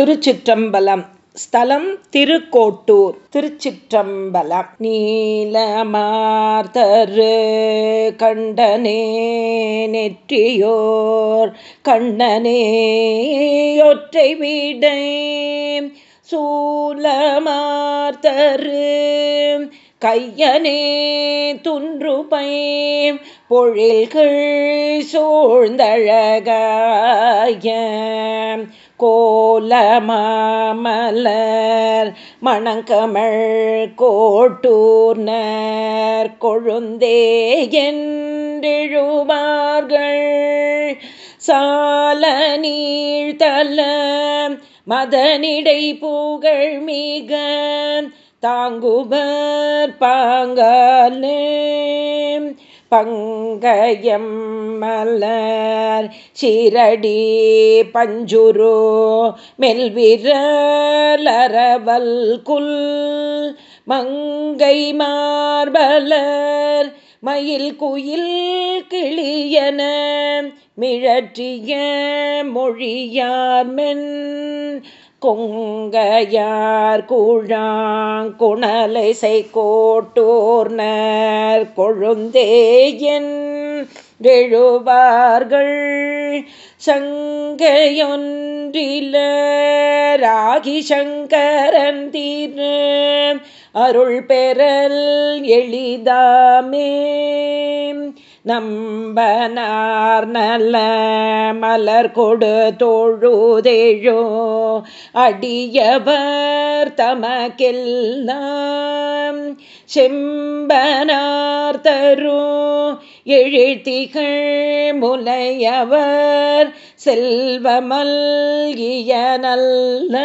திருச்சிற்றம்பலம். ஸ்தலம் திருக்கோட்டூர். திருச்சிற்றம்பலம். நீலமார்த்தரு கண்டனே நெற்றியோர். கண்ணனே ஒற்றை வீடை. சூலமார்த்தரு கையனே துன்றுபை. பொழில்கள் சூழ்ந்தழகாய. கோலமாமலர் மணங்கமள் கோட்டூர்னர் கொழுந்தே என்றிழுவார்கள். சால நீழ்தல மதனிடை புகழ் மிக தாங்குபர் பாங்காலே. பங்கயம் மலர் சிரடி பஞ்சுரு மெல்விரலரவல் குல் மங்கை மார்பலர் மயில் குயில் கிளியன மிழற்றிய மொழியார் மென் கொங்கையார் கூழாங்குணலை கோட்டோர்னர் கொழுந்தேயன் எழுவார்கள். சங்கையொன்றில ராகி சங்கரன் தீர் அருள் பெறல் எளிதாமே. நம்பனார் நல்ல மலர் கொடு தோழுதேழோ. அடியவர் தமக்கில் நாம் செம்பனார் தரும் எழுத்திகள் முலையவர் செல்வமல்கிய நல்ல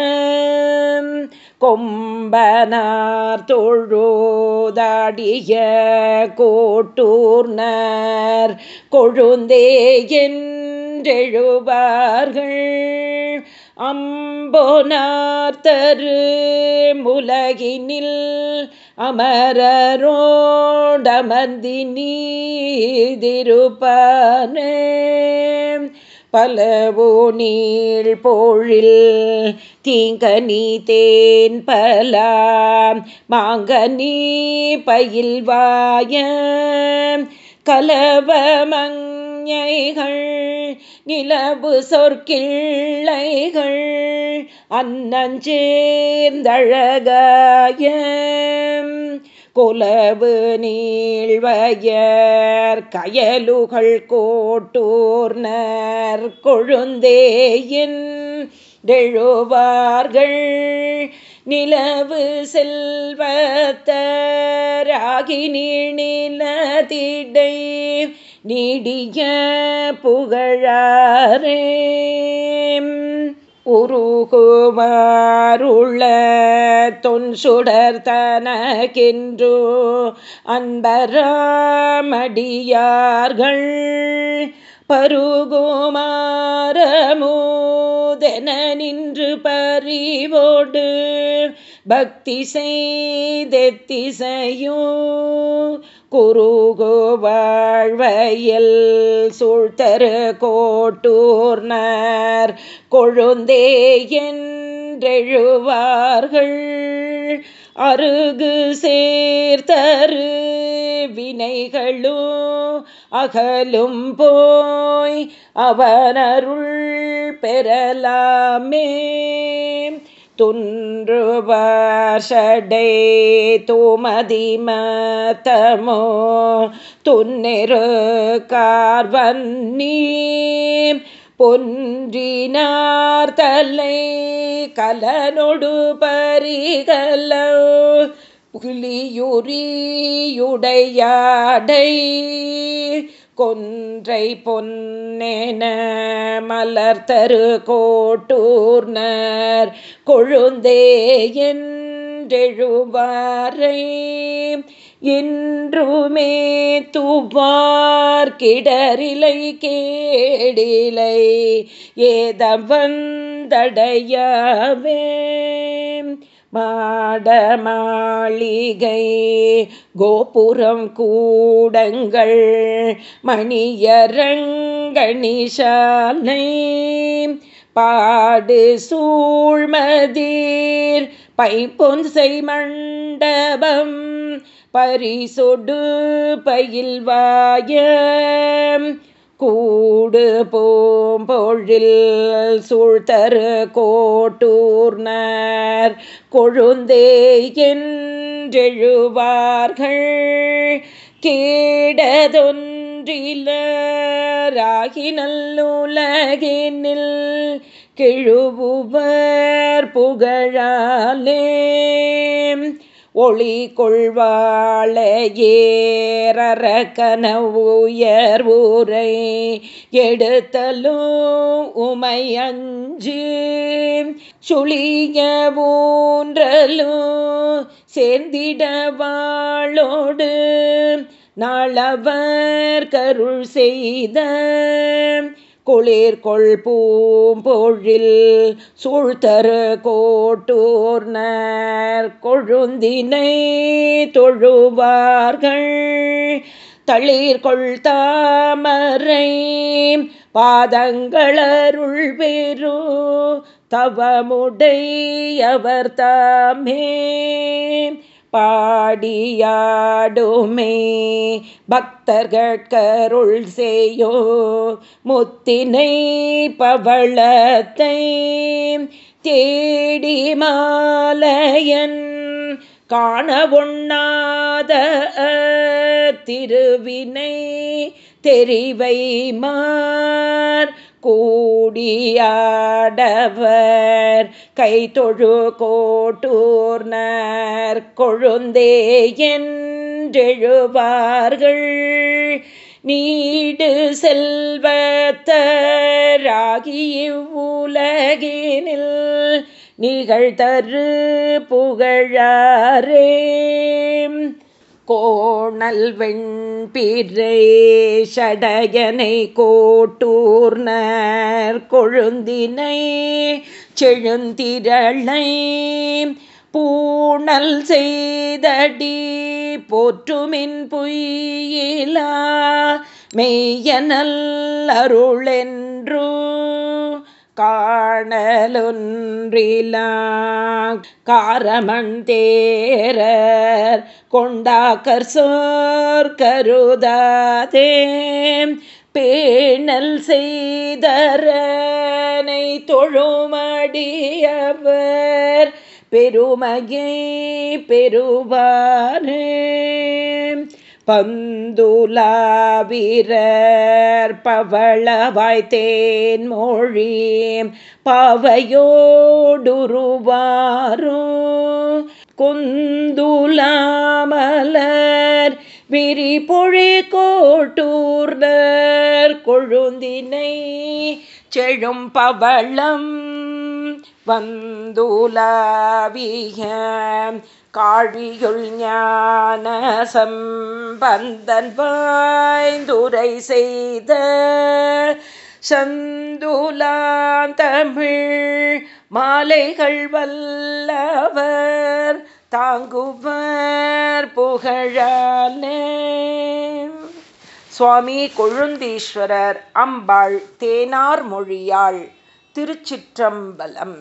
கொம்பனார் தொழுதாடிய கோட்டூர்னர் கொழுந்தே என்றெழுவார்கள். அம்போனார் தரு முலகினில் அமரரோடமர்ந்தி நீதிருப்பானே பலவோ நீள் போழில் தீங்கனி தேன் பலா மாங்கனி பயில்வாய கலவமங்கைகள் நிலவு சொற்கிள்ளைகள் அன்னஞ்சேர்ந்தழகாயம் கொலவு நீழ்வயர் கயலுகள் கோட்டூர்னர் கொழுந்தேயின் எழுவார்கள் நிலவு செல்வத்தராகி நீளதிடை நீடிய புகழாரே. உருகுமாருள்ள தொன் தனக்கென்று அன்பராமடியார்கள் பருகுமாரமூதென நின்று பறிவோடு பக்தி செய்தெத்திசையோ குருகு வாழ்வையில் சூழ்த்தரு கோட்டூர்னர் கொழுந்தே என்றெழுவார்கள். அருகு சேர்த்தரு வினைகளும் அகலும் போய் அவனருள் பெறலாமே. துன்றுவார் துன்றுவாஷடை தூமதிமத்தமோ துன்னிரு கார்வன்னி பொன்றினார் தலை கலனொடு பரிகலோ புலியுரியுடையாடை கொன்றை பொன்னென மலர்த்தரு கோட்டூர்னர் கொழுந்தே என் என்றெழுவாரை இன்றுமே துவார் கிடரிலை கேடிலை ஏதவந்தடையவே மாடமாளிகை கோபுரம் கூடங்கள் மணியரங்கணிஷாலை பாடு சூழ்மதீர் பைப்பொன்சை மண்டபம் பரிசொடு பயில்வாய கூடு போம்பொழில் சூழ்த்தரு கோட்டூர்னர் கொழுந்தே என்றெழுவார்கள். கேடதொன்றிலராகி நல்லுலகினில் கிழுபுவர் கிழுவுவர் புகழாலே. ஒளி கொள்வாழ ஏறற கனவுயர் ஊரை எடுத்தலும் உமை சுழிய ஊன்றலும் சேர்ந்திட வாழோடு நாளவர் கருள் செய்த. குளிர் கொள் பூம்பொழில் சூழ்த்தரு கோட்டூர்னர் கொழுந்தினை தொழுவார்கள். தளிர் கொள் தாமரை பாதங்களருள் பெரு தவமுடையவர் தாமே. பாடியாடுமே. பக்தர்கருள் செய்யோ. முத்தினை பவளத்தை தேடி மாலையன் காண ஒண்ணாத திருவினை தெரிவை மார் கூடியாடவர் கை தொழு கோட்டூர்னர் கொழுந்தே என்றெழுவார்கள். நீடு செல்வத்தராகி இவ்வுலகினில் நிகழ்தரு புகழாரே. கோணல் வெண் வெண்பிரை சடையனை கோட்டூர்னர் கொழுந்தினை செழுந்திரளை பூணல் செய்தடி போற்றுமின் பொய்யிலா மெய்யனல் அருளென்று காணலொன்றிலா காரமண் தேரர் கொண்டாக்கர் சோர் கருதாதே. பேணல் செய்தரனை தொழுமடியவர் பெருமையை பெறுவாரே பந்துலாவீரர் பவளவாய்த்தேன் மொழி பவையோடுருவாரும் குந்துலாமலர் விரி பொழி கோட்டூர்னர் கொழுந்தினை செழும் பவளம் வந்துலாவிய காழியுள் ஞான சம்பந்தன் வாய்ந்துரை செய்த சந்துலான் தமிழ் மாலைகள் வல்லவர் தாங்குவர் புகழாலே. சுவாமி கொழுந்தீஸ்வரர் அம்பாள் தேனார் மொழியாள் திருச்சிற்றம்பலம்.